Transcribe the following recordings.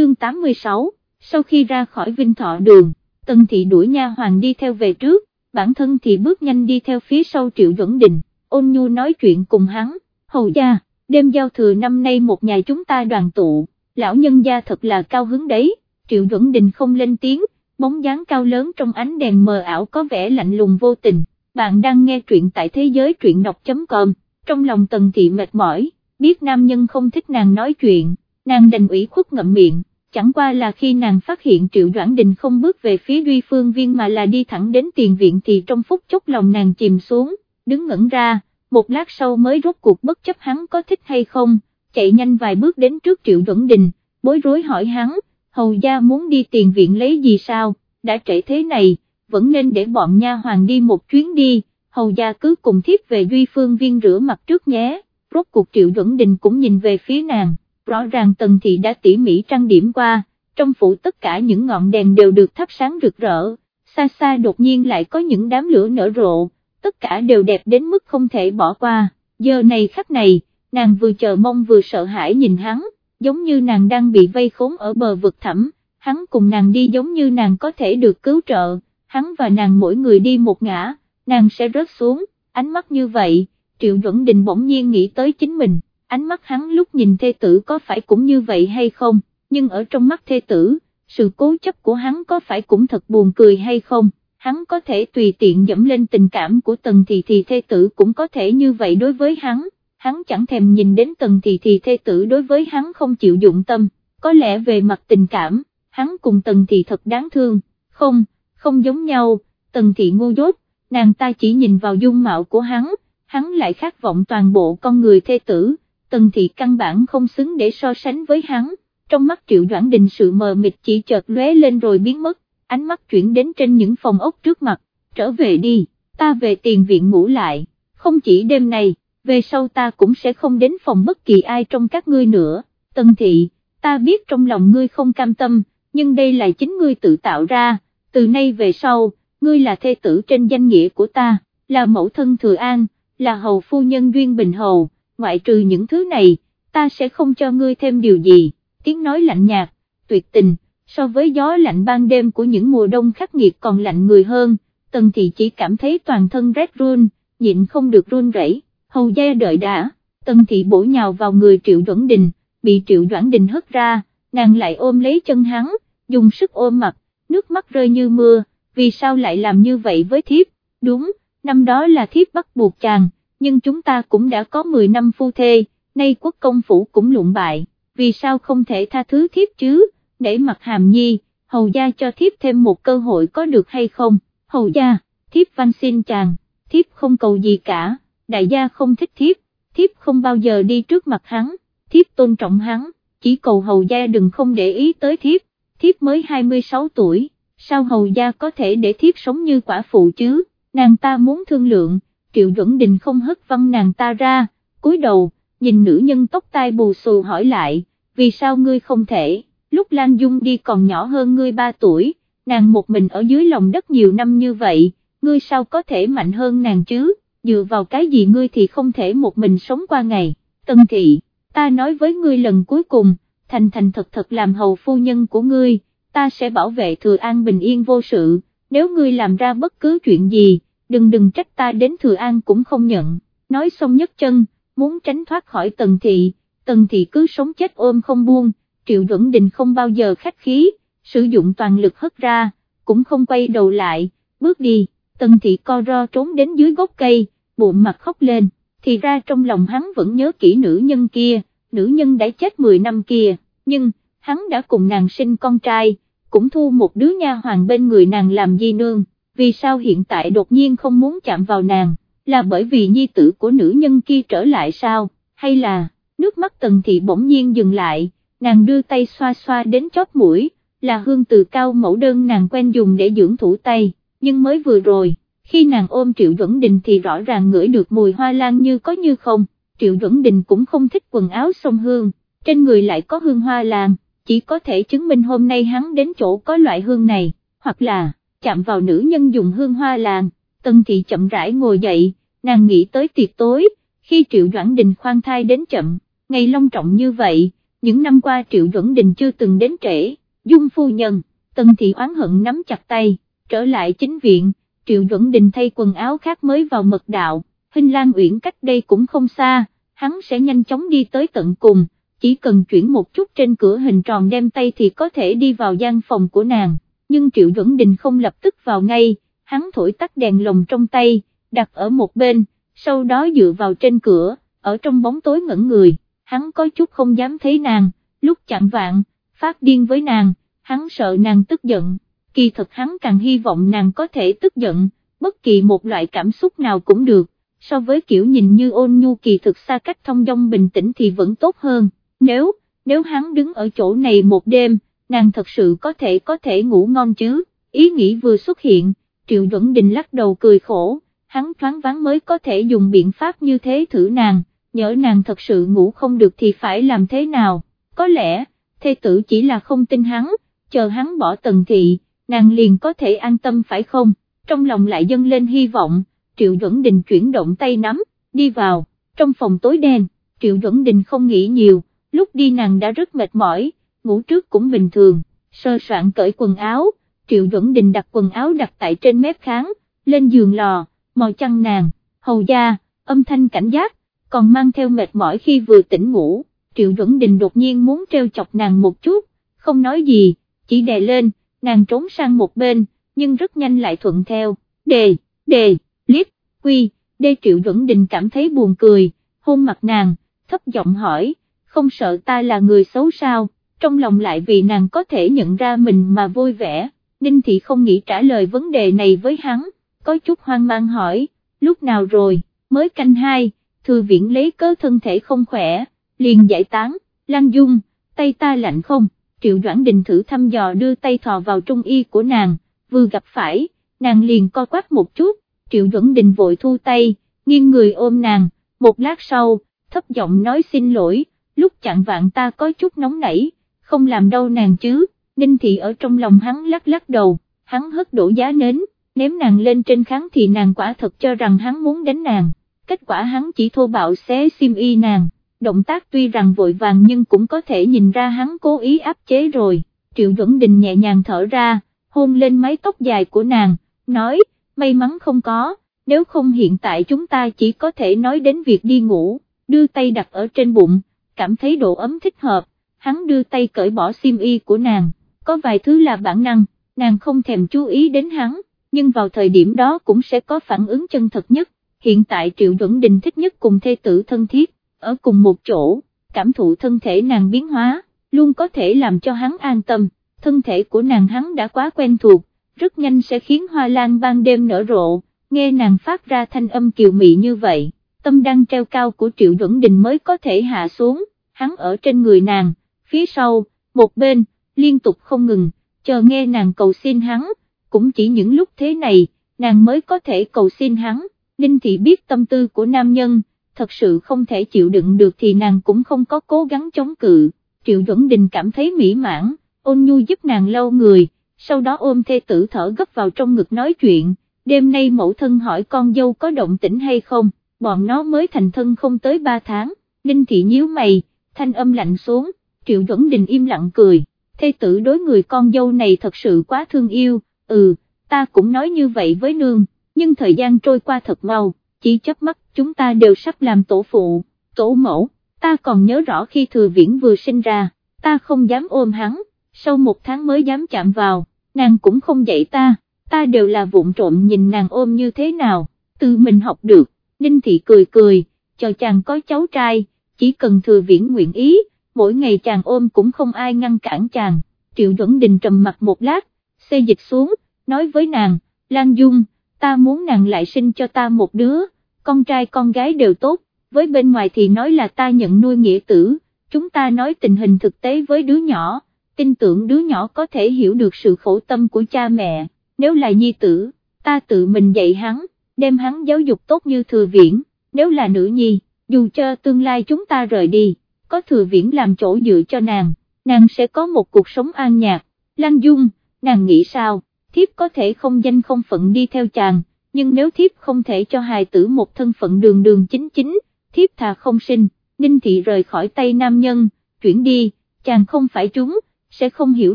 chương 86, sau khi ra khỏi Vinh Thọ đường, Tần Thị đuổi nha hoàng đi theo về trước, bản thân thì bước nhanh đi theo phía sau Triệu Duẩn Đình, ôn nhu nói chuyện cùng hắn, hầu gia, đêm giao thừa năm nay một nhà chúng ta đoàn tụ, lão nhân gia thật là cao hứng đấy, Triệu Duẩn Đình không lên tiếng, bóng dáng cao lớn trong ánh đèn mờ ảo có vẻ lạnh lùng vô tình, bạn đang nghe truyện tại thế giới truyện đọc.com, trong lòng Tần Thị mệt mỏi, biết nam nhân không thích nàng nói chuyện, nàng đành ủy khuất ngậm miệng chẳng qua là khi nàng phát hiện Triệu Doãn Đình không bước về phía Duy Phương Viên mà là đi thẳng đến tiền viện thì trong phút chốc lòng nàng chìm xuống, đứng ngẩn ra, một lát sau mới rốt cuộc bất chấp hắn có thích hay không, chạy nhanh vài bước đến trước Triệu Doãn Đình, bối rối hỏi hắn, hầu gia muốn đi tiền viện lấy gì sao, đã trễ thế này, vẫn nên để bọn nha hoàng đi một chuyến đi, hầu gia cứ cùng thiếp về Duy Phương Viên rửa mặt trước nhé, rốt cuộc Triệu Doãn Đình cũng nhìn về phía nàng rõ ràng tần thị đã tỉ mỉ trang điểm qua, trong phủ tất cả những ngọn đèn đều được thắp sáng rực rỡ, xa xa đột nhiên lại có những đám lửa nở rộ, tất cả đều đẹp đến mức không thể bỏ qua, giờ này khắc này, nàng vừa chờ mong vừa sợ hãi nhìn hắn, giống như nàng đang bị vây khốn ở bờ vực thẳm, hắn cùng nàng đi giống như nàng có thể được cứu trợ, hắn và nàng mỗi người đi một ngã, nàng sẽ rớt xuống, ánh mắt như vậy, Triệu Duẩn Đình bỗng nhiên nghĩ tới chính mình ánh mắt hắn lúc nhìn thê tử có phải cũng như vậy hay không, nhưng ở trong mắt thê tử, sự cố chấp của hắn có phải cũng thật buồn cười hay không, hắn có thể tùy tiện dẫm lên tình cảm của tần thì thì thê tử cũng có thể như vậy đối với hắn, hắn chẳng thèm nhìn đến tần thì thì thê tử đối với hắn không chịu dụng tâm, có lẽ về mặt tình cảm, hắn cùng tần thì thật đáng thương, không, không giống nhau, tần thị ngu dốt, nàng ta chỉ nhìn vào dung mạo của hắn, hắn lại khát vọng toàn bộ con người thê tử tần thị căn bản không xứng để so sánh với hắn, trong mắt triệu doãn đình sự mờ mịt chỉ chợt lóe lên rồi biến mất, ánh mắt chuyển đến trên những phòng ốc trước mặt, trở về đi, ta về tiền viện ngủ lại, không chỉ đêm này, về sau ta cũng sẽ không đến phòng bất kỳ ai trong các ngươi nữa, tần thị, ta biết trong lòng ngươi không cam tâm, nhưng đây là chính ngươi tự tạo ra, từ nay về sau, ngươi là thê tử trên danh nghĩa của ta, là mẫu thân thừa an, là hầu phu nhân duyên bình hầu ngoại trừ những thứ này, ta sẽ không cho ngươi thêm điều gì, tiếng nói lạnh nhạt, tuyệt tình, so với gió lạnh ban đêm của những mùa đông khắc nghiệt còn lạnh người hơn, tần thị chỉ cảm thấy toàn thân rét run, nhịn không được run rẩy. hầu gia đợi đã, tần thị bổ nhào vào người triệu duẩn đình, bị triệu doãn đình hất ra, nàng lại ôm lấy chân hắn, dùng sức ôm mặt, nước mắt rơi như mưa, vì sao lại làm như vậy với thiếp, đúng, năm đó là thiếp bắt buộc chàng nhưng chúng ta cũng đã có 10 năm phu thê, nay quốc công phủ cũng lụng bại, vì sao không thể tha thứ thiếp chứ, để mặt hàm nhi, hầu gia cho thiếp thêm một cơ hội có được hay không, hầu gia, thiếp van xin chàng, thiếp không cầu gì cả, đại gia không thích thiếp, thiếp không bao giờ đi trước mặt hắn, thiếp tôn trọng hắn, chỉ cầu hầu gia đừng không để ý tới thiếp, thiếp mới 26 tuổi, sao hầu gia có thể để thiếp sống như quả phụ chứ, nàng ta muốn thương lượng Triệu Duẩn Đình không hất văng nàng ta ra, cúi đầu, nhìn nữ nhân tóc tai bù xù hỏi lại, vì sao ngươi không thể, lúc Lan Dung đi còn nhỏ hơn ngươi 3 tuổi, nàng một mình ở dưới lòng đất nhiều năm như vậy, ngươi sao có thể mạnh hơn nàng chứ, dựa vào cái gì ngươi thì không thể một mình sống qua ngày, Tân Thị, ta nói với ngươi lần cuối cùng, thành thành thật thật làm hầu phu nhân của ngươi, ta sẽ bảo vệ thừa an bình yên vô sự, nếu ngươi làm ra bất cứ chuyện gì, đừng đừng trách ta đến Thừa An cũng không nhận, nói xong nhấc chân, muốn tránh thoát khỏi tần thị, tần thị cứ sống chết ôm không buông, triệu duẩn đình không bao giờ khách khí, sử dụng toàn lực hất ra, cũng không quay đầu lại, bước đi, tần thị co ro trốn đến dưới gốc cây, bụng mặt khóc lên, thì ra trong lòng hắn vẫn nhớ kỹ nữ nhân kia, nữ nhân đã chết 10 năm kia, nhưng, hắn đã cùng nàng sinh con trai, cũng thu một đứa nha hoàng bên người nàng làm di nương vì sao hiện tại đột nhiên không muốn chạm vào nàng, là bởi vì nhi tử của nữ nhân kia trở lại sao, hay là, nước mắt tần thị bỗng nhiên dừng lại, nàng đưa tay xoa xoa đến chóp mũi, là hương từ cao mẫu đơn nàng quen dùng để dưỡng thủ tay, nhưng mới vừa rồi, khi nàng ôm Triệu Duẩn Đình thì rõ ràng ngửi được mùi hoa lan như có như không, Triệu Duẩn Đình cũng không thích quần áo sông hương, trên người lại có hương hoa lan, chỉ có thể chứng minh hôm nay hắn đến chỗ có loại hương này, hoặc là chạm vào nữ nhân dùng hương hoa làng, tân thị chậm rãi ngồi dậy, nàng nghĩ tới tiệc tối, khi triệu doãn đình khoan thai đến chậm, ngày long trọng như vậy, những năm qua Triệu doãn Đình chưa từng đến trễ, Dung Phu Nhân, Tần Thị oán hận nắm chặt tay, trở lại chính viện, Triệu doãn Đình thay quần áo khác mới vào mật đạo, Hình Lan Uyển cách đây cũng không xa, hắn sẽ nhanh chóng đi tới tận cùng, chỉ cần chuyển một chút trên cửa hình tròn đem tay thì có thể đi vào gian phòng của nàng, nhưng Triệu Duẩn Đình không lập tức vào ngay, hắn thổi tắt đèn lồng trong tay, đặt ở một bên, sau đó dựa vào trên cửa, ở trong bóng tối ngẩn người, hắn có chút không dám thấy nàng, lúc chặn vạn, phát điên với nàng, hắn sợ nàng tức giận, kỳ thật hắn càng hy vọng nàng có thể tức giận, bất kỳ một loại cảm xúc nào cũng được, so với kiểu nhìn như ôn nhu kỳ thực xa cách thông dong bình tĩnh thì vẫn tốt hơn, nếu, nếu hắn đứng ở chỗ này một đêm, nàng thật sự có thể có thể ngủ ngon chứ, ý nghĩ vừa xuất hiện, Triệu Duẩn Đình lắc đầu cười khổ, hắn thoáng vắng mới có thể dùng biện pháp như thế thử nàng, nhỡ nàng thật sự ngủ không được thì phải làm thế nào, có lẽ, thê tử chỉ là không tin hắn, chờ hắn bỏ tần thị, nàng liền có thể an tâm phải không, trong lòng lại dâng lên hy vọng, Triệu Duẩn Đình chuyển động tay nắm, đi vào, trong phòng tối đen, Triệu Duẩn Đình không nghĩ nhiều, lúc đi nàng đã rất mệt mỏi, ngủ trước cũng bình thường, sơ soạn cởi quần áo, Triệu Duẩn Đình đặt quần áo đặt tại trên mép kháng, lên giường lò, mò chăn nàng, hầu da, âm thanh cảnh giác, còn mang theo mệt mỏi khi vừa tỉnh ngủ, Triệu Duẩn Đình đột nhiên muốn treo chọc nàng một chút, không nói gì, chỉ đè lên, nàng trốn sang một bên, nhưng rất nhanh lại thuận theo, đề, đề, liếc, quy, đê Triệu Duẩn Đình cảm thấy buồn cười, hôn mặt nàng, thấp giọng hỏi, không sợ ta là người xấu sao, trong lòng lại vì nàng có thể nhận ra mình mà vui vẻ, Ninh Thị không nghĩ trả lời vấn đề này với hắn, có chút hoang mang hỏi, lúc nào rồi, mới canh hai, thư viện lấy cớ thân thể không khỏe, liền giải tán, Lan Dung, tay ta lạnh không, Triệu Doãn Đình thử thăm dò đưa tay thò vào trung y của nàng, vừa gặp phải, nàng liền co quắp một chút, Triệu Duẩn Đình vội thu tay, nghiêng người ôm nàng, một lát sau, thấp giọng nói xin lỗi, lúc chặn vạn ta có chút nóng nảy, không làm đâu nàng chứ, Ninh Thị ở trong lòng hắn lắc lắc đầu, hắn hất đổ giá nến, ném nàng lên trên kháng thì nàng quả thật cho rằng hắn muốn đánh nàng, kết quả hắn chỉ thô bạo xé sim y nàng, động tác tuy rằng vội vàng nhưng cũng có thể nhìn ra hắn cố ý áp chế rồi, Triệu Duẩn Đình nhẹ nhàng thở ra, hôn lên mái tóc dài của nàng, nói, may mắn không có, nếu không hiện tại chúng ta chỉ có thể nói đến việc đi ngủ, đưa tay đặt ở trên bụng, cảm thấy độ ấm thích hợp, hắn đưa tay cởi bỏ xiêm y của nàng, có vài thứ là bản năng, nàng không thèm chú ý đến hắn, nhưng vào thời điểm đó cũng sẽ có phản ứng chân thật nhất, hiện tại Triệu Duẩn Đình thích nhất cùng thê tử thân thiết, ở cùng một chỗ, cảm thụ thân thể nàng biến hóa, luôn có thể làm cho hắn an tâm, thân thể của nàng hắn đã quá quen thuộc, rất nhanh sẽ khiến hoa lan ban đêm nở rộ, nghe nàng phát ra thanh âm kiều mị như vậy, tâm đang treo cao của Triệu Duẩn Đình mới có thể hạ xuống, hắn ở trên người nàng, phía sau, một bên, liên tục không ngừng, chờ nghe nàng cầu xin hắn, cũng chỉ những lúc thế này, nàng mới có thể cầu xin hắn, Ninh Thị biết tâm tư của nam nhân, thật sự không thể chịu đựng được thì nàng cũng không có cố gắng chống cự, Triệu Duẩn Đình cảm thấy mỹ mãn, ôn nhu giúp nàng lâu người, sau đó ôm thê tử thở gấp vào trong ngực nói chuyện, đêm nay mẫu thân hỏi con dâu có động tĩnh hay không, bọn nó mới thành thân không tới 3 tháng, Ninh Thị nhíu mày, thanh âm lạnh xuống, Triệu Duẩn Đình im lặng cười, thê tử đối người con dâu này thật sự quá thương yêu, ừ, ta cũng nói như vậy với nương, nhưng thời gian trôi qua thật mau, chỉ chớp mắt chúng ta đều sắp làm tổ phụ, tổ mẫu, ta còn nhớ rõ khi thừa viễn vừa sinh ra, ta không dám ôm hắn, sau một tháng mới dám chạm vào, nàng cũng không dạy ta, ta đều là vụng trộm nhìn nàng ôm như thế nào, tự mình học được, Ninh Thị cười cười, cho chàng có cháu trai, chỉ cần thừa viễn nguyện ý, mỗi ngày chàng ôm cũng không ai ngăn cản chàng, Triệu Duẩn Đình trầm mặt một lát, xê dịch xuống, nói với nàng, Lan Dung, ta muốn nàng lại sinh cho ta một đứa, con trai con gái đều tốt, với bên ngoài thì nói là ta nhận nuôi nghĩa tử, chúng ta nói tình hình thực tế với đứa nhỏ, tin tưởng đứa nhỏ có thể hiểu được sự khổ tâm của cha mẹ, nếu là nhi tử, ta tự mình dạy hắn, đem hắn giáo dục tốt như thừa viễn, nếu là nữ nhi, dù cho tương lai chúng ta rời đi, có thừa viễn làm chỗ dựa cho nàng, nàng sẽ có một cuộc sống an nhạc, Lan Dung, nàng nghĩ sao, thiếp có thể không danh không phận đi theo chàng, nhưng nếu thiếp không thể cho hài tử một thân phận đường đường chính chính, thiếp thà không sinh, Ninh Thị rời khỏi tay nam nhân, chuyển đi, chàng không phải chúng, sẽ không hiểu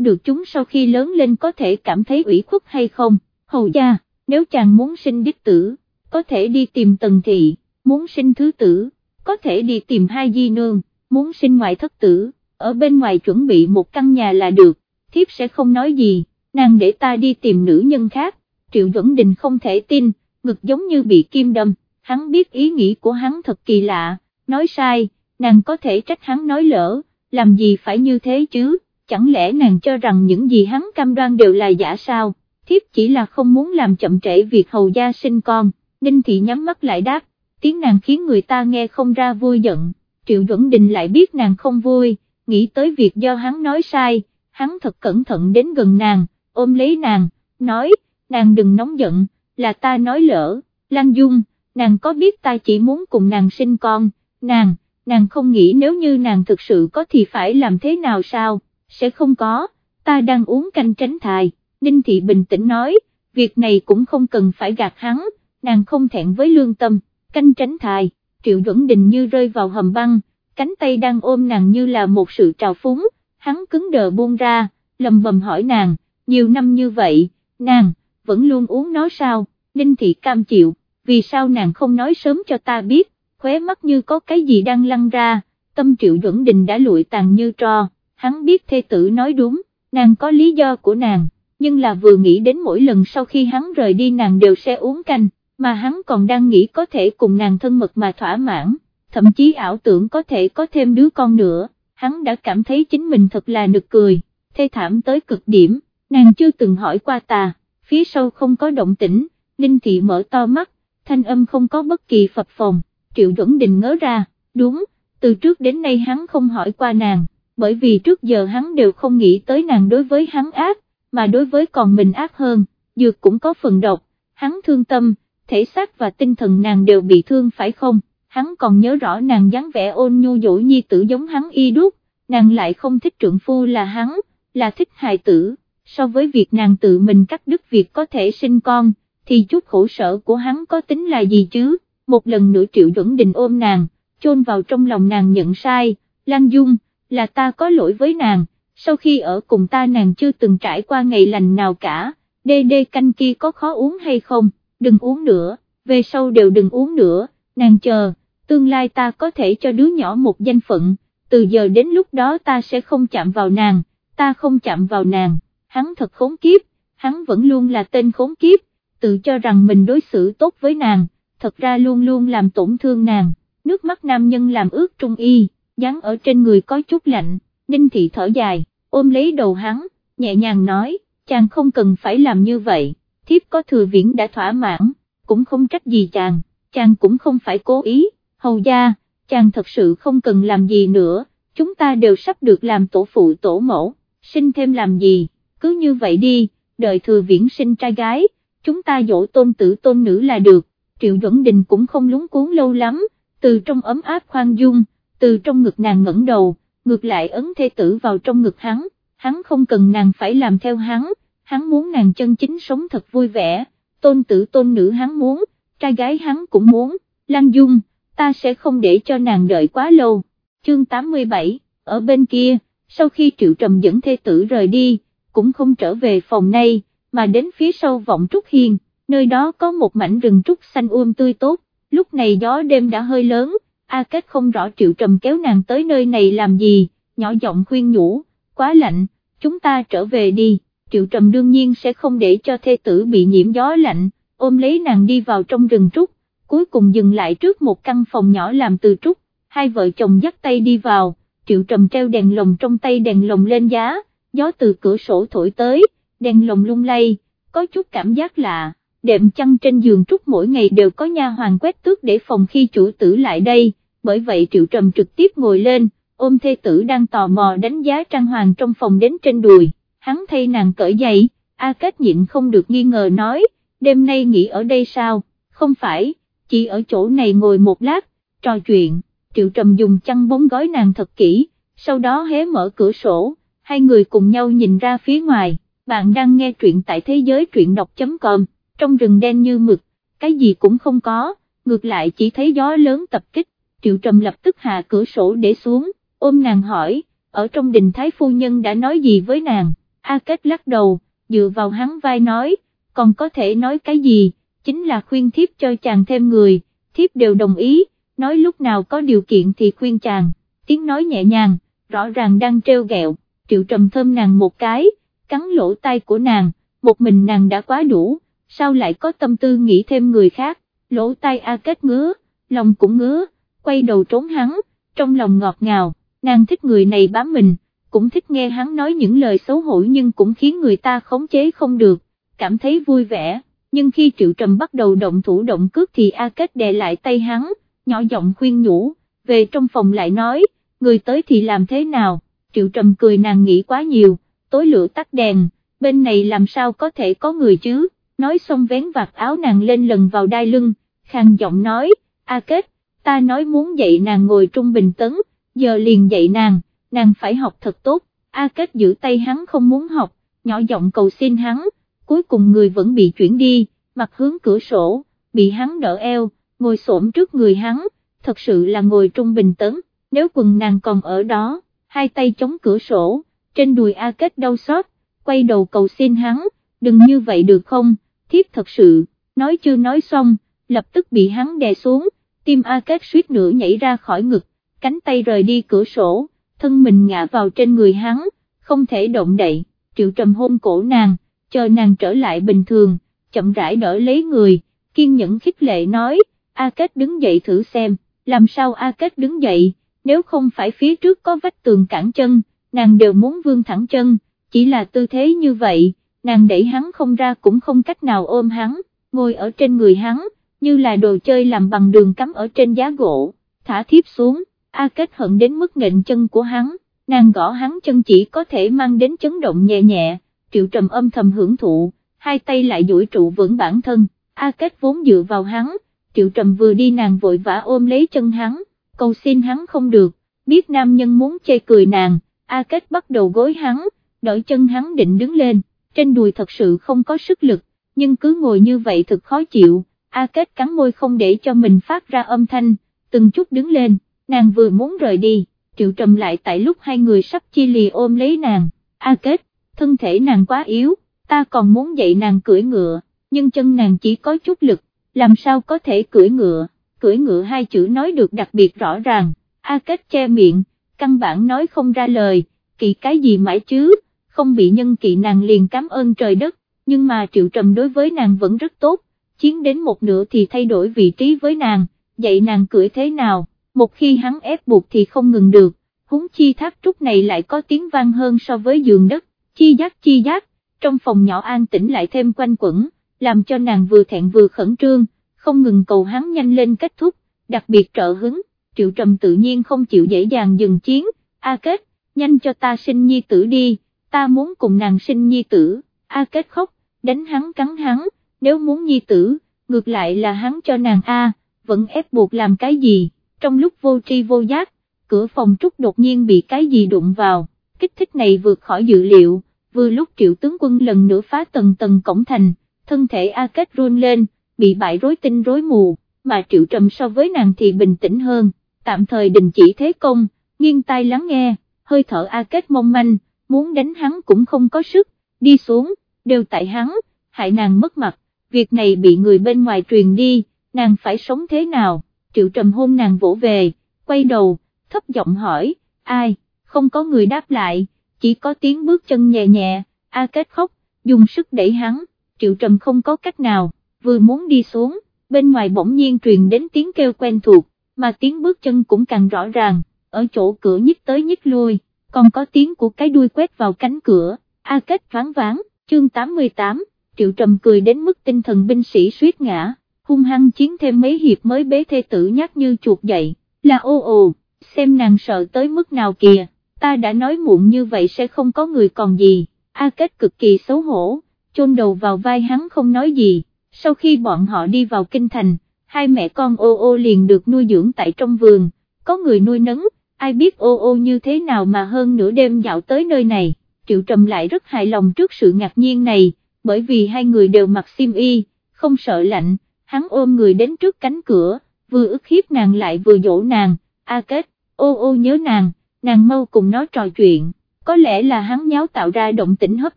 được chúng sau khi lớn lên có thể cảm thấy ủy khuất hay không, hầu gia, nếu chàng muốn sinh đích tử, có thể đi tìm tần thị, muốn sinh thứ tử, có thể đi tìm hai di nương, muốn sinh ngoại thất tử, ở bên ngoài chuẩn bị một căn nhà là được, thiếp sẽ không nói gì, nàng để ta đi tìm nữ nhân khác, Triệu Duẩn Đình không thể tin, ngực giống như bị kim đâm, hắn biết ý nghĩ của hắn thật kỳ lạ, nói sai, nàng có thể trách hắn nói lỡ, làm gì phải như thế chứ, chẳng lẽ nàng cho rằng những gì hắn cam đoan đều là giả sao, thiếp chỉ là không muốn làm chậm trễ việc hầu gia sinh con, Ninh Thị nhắm mắt lại đáp, tiếng nàng khiến người ta nghe không ra vui giận, Triệu Duẩn Đình lại biết nàng không vui, nghĩ tới việc do hắn nói sai, hắn thật cẩn thận đến gần nàng, ôm lấy nàng, nói, nàng đừng nóng giận, là ta nói lỡ, Lan Dung, nàng có biết ta chỉ muốn cùng nàng sinh con, nàng, nàng không nghĩ nếu như nàng thực sự có thì phải làm thế nào sao, sẽ không có, ta đang uống canh tránh thai, Ninh Thị bình tĩnh nói, việc này cũng không cần phải gạt hắn, nàng không thẹn với lương tâm, canh tránh thai, Triệu Duẩn Đình như rơi vào hầm băng, cánh tay đang ôm nàng như là một sự trào phúng, hắn cứng đờ buông ra, lầm bầm hỏi nàng, nhiều năm như vậy, nàng, vẫn luôn uống nó sao, Ninh Thị cam chịu, vì sao nàng không nói sớm cho ta biết, khóe mắt như có cái gì đang lăn ra, tâm Triệu Duẩn Đình đã lụi tàn như tro, hắn biết thê tử nói đúng, nàng có lý do của nàng, nhưng là vừa nghĩ đến mỗi lần sau khi hắn rời đi nàng đều sẽ uống canh, mà hắn còn đang nghĩ có thể cùng nàng thân mật mà thỏa mãn, thậm chí ảo tưởng có thể có thêm đứa con nữa, hắn đã cảm thấy chính mình thật là nực cười, thê thảm tới cực điểm, nàng chưa từng hỏi qua ta, phía sau không có động tĩnh, Ninh Thị mở to mắt, thanh âm không có bất kỳ phập phòng, Triệu Duẩn Đình ngớ ra, đúng, từ trước đến nay hắn không hỏi qua nàng, bởi vì trước giờ hắn đều không nghĩ tới nàng đối với hắn ác, mà đối với còn mình ác hơn, dược cũng có phần độc, hắn thương tâm, thể xác và tinh thần nàng đều bị thương phải không, hắn còn nhớ rõ nàng dáng vẻ ôn nhu dỗ nhi tử giống hắn y đúc, nàng lại không thích trượng phu là hắn, là thích hài tử, so với việc nàng tự mình cắt đứt việc có thể sinh con, thì chút khổ sở của hắn có tính là gì chứ, một lần nữa triệu duẩn đình ôm nàng, chôn vào trong lòng nàng nhận sai, Lan Dung, là ta có lỗi với nàng, sau khi ở cùng ta nàng chưa từng trải qua ngày lành nào cả, đê đê canh kia có khó uống hay không, đừng uống nữa, về sau đều đừng uống nữa, nàng chờ, tương lai ta có thể cho đứa nhỏ một danh phận, từ giờ đến lúc đó ta sẽ không chạm vào nàng, ta không chạm vào nàng, hắn thật khốn kiếp, hắn vẫn luôn là tên khốn kiếp, tự cho rằng mình đối xử tốt với nàng, thật ra luôn luôn làm tổn thương nàng, nước mắt nam nhân làm ướt trung y, dán ở trên người có chút lạnh, ninh thị thở dài, ôm lấy đầu hắn, nhẹ nhàng nói, chàng không cần phải làm như vậy, thiếp có thừa viễn đã thỏa mãn, cũng không trách gì chàng, chàng cũng không phải cố ý, hầu gia, chàng thật sự không cần làm gì nữa, chúng ta đều sắp được làm tổ phụ tổ mẫu, sinh thêm làm gì, cứ như vậy đi, đợi thừa viễn sinh trai gái, chúng ta dỗ tôn tử tôn nữ là được, Triệu Duẩn Đình cũng không lúng cuốn lâu lắm, từ trong ấm áp khoan dung, từ trong ngực nàng ngẩng đầu, ngược lại ấn thê tử vào trong ngực hắn, hắn không cần nàng phải làm theo hắn, hắn muốn nàng chân chính sống thật vui vẻ, tôn tử tôn nữ hắn muốn, trai gái hắn cũng muốn, Lan Dung, ta sẽ không để cho nàng đợi quá lâu. Chương 87, ở bên kia, sau khi Triệu Trầm dẫn thê tử rời đi, cũng không trở về phòng nay, mà đến phía sau vọng Trúc Hiên, nơi đó có một mảnh rừng trúc xanh um tươi tốt, lúc này gió đêm đã hơi lớn, A Kết không rõ Triệu Trầm kéo nàng tới nơi này làm gì, nhỏ giọng khuyên nhủ, quá lạnh, chúng ta trở về đi, Triệu Trầm đương nhiên sẽ không để cho thê tử bị nhiễm gió lạnh, ôm lấy nàng đi vào trong rừng trúc, cuối cùng dừng lại trước một căn phòng nhỏ làm từ trúc, hai vợ chồng dắt tay đi vào, Triệu Trầm treo đèn lồng trong tay đèn lồng lên giá, gió từ cửa sổ thổi tới, đèn lồng lung lay, có chút cảm giác lạ, đệm chăn trên giường trúc mỗi ngày đều có nha hoàng quét tước để phòng khi chủ tử lại đây, bởi vậy Triệu Trầm trực tiếp ngồi lên, ôm thê tử đang tò mò đánh giá trang hoàng trong phòng đến trên đùi, hắn thay nàng cởi giày, A Kết nhịn không được nghi ngờ nói, đêm nay nghỉ ở đây sao, không phải, chỉ ở chỗ này ngồi một lát, trò chuyện, Triệu Trầm dùng chăn bóng gói nàng thật kỹ, sau đó hé mở cửa sổ, hai người cùng nhau nhìn ra phía ngoài, bạn đang nghe truyện tại thế giới truyện đọc.com, trong rừng đen như mực, cái gì cũng không có, ngược lại chỉ thấy gió lớn tập kích, Triệu Trầm lập tức hạ cửa sổ để xuống, ôm nàng hỏi, ở trong đình thái phu nhân đã nói gì với nàng, A Kết lắc đầu, dựa vào hắn vai nói, còn có thể nói cái gì, chính là khuyên thiếp cho chàng thêm người, thiếp đều đồng ý, nói lúc nào có điều kiện thì khuyên chàng, tiếng nói nhẹ nhàng, rõ ràng đang treo gẹo, triệu trầm thơm nàng một cái, cắn lỗ tai của nàng, một mình nàng đã quá đủ, sao lại có tâm tư nghĩ thêm người khác, lỗ tai A Kết ngứa, lòng cũng ngứa, quay đầu trốn hắn, trong lòng ngọt ngào, nàng thích người này bám mình, cũng thích nghe hắn nói những lời xấu hổ nhưng cũng khiến người ta khống chế không được, cảm thấy vui vẻ, nhưng khi Triệu Trầm bắt đầu động thủ động cước thì A Kết đè lại tay hắn, nhỏ giọng khuyên nhủ, về trong phòng lại nói, người tới thì làm thế nào, Triệu Trầm cười nàng nghĩ quá nhiều, tối lửa tắt đèn, bên này làm sao có thể có người chứ, nói xong vén vạt áo nàng lên lần vào đai lưng, khang giọng nói, A Kết, ta nói muốn dạy nàng ngồi trung bình tấn, giờ liền dạy nàng, nàng phải học thật tốt, A Kết giữ tay hắn không muốn học, nhỏ giọng cầu xin hắn, cuối cùng người vẫn bị chuyển đi, mặt hướng cửa sổ, bị hắn đỡ eo, ngồi xổm trước người hắn, thật sự là ngồi trung bình tấn, nếu quần nàng còn ở đó, hai tay chống cửa sổ, trên đùi A Kết đau xót, quay đầu cầu xin hắn, đừng như vậy được không, thiếp thật sự, nói chưa nói xong, lập tức bị hắn đè xuống, tim A Kết suýt nữa nhảy ra khỏi ngực, cánh tay rời đi cửa sổ, thân mình ngã vào trên người hắn, không thể động đậy, triệu trầm hôn cổ nàng, chờ nàng trở lại bình thường, chậm rãi đỡ lấy người, kiên nhẫn khích lệ nói, A Kết đứng dậy thử xem, làm sao A Kết đứng dậy, nếu không phải phía trước có vách tường cản chân, nàng đều muốn vươn thẳng chân, chỉ là tư thế như vậy, nàng đẩy hắn không ra cũng không cách nào ôm hắn, ngồi ở trên người hắn, như là đồ chơi làm bằng đường cắm ở trên giá gỗ, thả thiếp xuống, A Kết hận đến mức nghẹn chân của hắn, nàng gõ hắn chân chỉ có thể mang đến chấn động nhẹ nhẹ, triệu trầm âm thầm hưởng thụ, hai tay lại duỗi trụ vững bản thân, A Kết vốn dựa vào hắn, triệu trầm vừa đi nàng vội vã ôm lấy chân hắn, cầu xin hắn không được, biết nam nhân muốn chê cười nàng, A Kết bắt đầu gối hắn, đợi chân hắn định đứng lên, trên đùi thật sự không có sức lực, nhưng cứ ngồi như vậy thật khó chịu, A Kết cắn môi không để cho mình phát ra âm thanh, từng chút đứng lên, nàng vừa muốn rời đi, triệu trầm lại tại lúc hai người sắp chia lì ôm lấy nàng, A Kết, thân thể nàng quá yếu, ta còn muốn dạy nàng cưỡi ngựa, nhưng chân nàng chỉ có chút lực, làm sao có thể cưỡi ngựa, cưỡi ngựa hai chữ nói được đặc biệt rõ ràng, A Kết che miệng, căn bản nói không ra lời, kỵ cái gì mãi chứ, không bị nhân kỵ nàng liền cảm ơn trời đất, nhưng mà triệu trầm đối với nàng vẫn rất tốt, chiến đến một nửa thì thay đổi vị trí với nàng, dạy nàng cưỡi thế nào, một khi hắn ép buộc thì không ngừng được, húng chi tháp trúc này lại có tiếng vang hơn so với giường đất, chi giác chi giác, trong phòng nhỏ an tĩnh lại thêm quanh quẩn, làm cho nàng vừa thẹn vừa khẩn trương, không ngừng cầu hắn nhanh lên kết thúc, đặc biệt trợ hứng, triệu trầm tự nhiên không chịu dễ dàng dừng chiến, A Kết, nhanh cho ta sinh nhi tử đi, ta muốn cùng nàng sinh nhi tử, A Kết khóc, đánh hắn cắn hắn, nếu muốn nhi tử, ngược lại là hắn cho nàng A, vẫn ép buộc làm cái gì, trong lúc vô tri vô giác, cửa phòng trúc đột nhiên bị cái gì đụng vào, kích thích này vượt khỏi dự liệu, vừa lúc triệu tướng quân lần nữa phá tầng tầng cổng thành, thân thể A Kết run lên, bị bại rối tinh rối mù, mà triệu trầm so với nàng thì bình tĩnh hơn, tạm thời đình chỉ thế công, nghiêng tai lắng nghe, hơi thở A Kết mong manh, muốn đánh hắn cũng không có sức, đi xuống, đều tại hắn, hại nàng mất mặt, việc này bị người bên ngoài truyền đi, nàng phải sống thế nào, triệu trầm hôn nàng vỗ về, quay đầu, thấp giọng hỏi, ai, không có người đáp lại, chỉ có tiếng bước chân nhẹ nhẹ, A Kết khóc, dùng sức đẩy hắn, triệu trầm không có cách nào, vừa muốn đi xuống, bên ngoài bỗng nhiên truyền đến tiếng kêu quen thuộc, mà tiếng bước chân cũng càng rõ ràng, ở chỗ cửa nhích tới nhích lui, còn có tiếng của cái đuôi quét vào cánh cửa, A Kết thoáng ván, chương 88, triệu trầm cười đến mức tinh thần binh sĩ suýt ngã, hung hăng chiến thêm mấy hiệp mới bế thê tử nhát như chuột dậy, là ô ồ, xem nàng sợ tới mức nào kìa, ta đã nói muộn như vậy sẽ không có người còn gì, A Kết cực kỳ xấu hổ, chôn đầu vào vai hắn không nói gì, sau khi bọn họ đi vào kinh thành, hai mẹ con ô ô liền được nuôi dưỡng tại trong vườn, có người nuôi nấng, ai biết ô ô như thế nào mà hơn nửa đêm dạo tới nơi này, triệu trầm lại rất hài lòng trước sự ngạc nhiên này, bởi vì hai người đều mặc xiêm y, không sợ lạnh, hắn ôm người đến trước cánh cửa, vừa ức hiếp nàng lại vừa dỗ nàng, a kết, ô ô nhớ nàng, nàng mau cùng nó trò chuyện, có lẽ là hắn nháo tạo ra động tĩnh hấp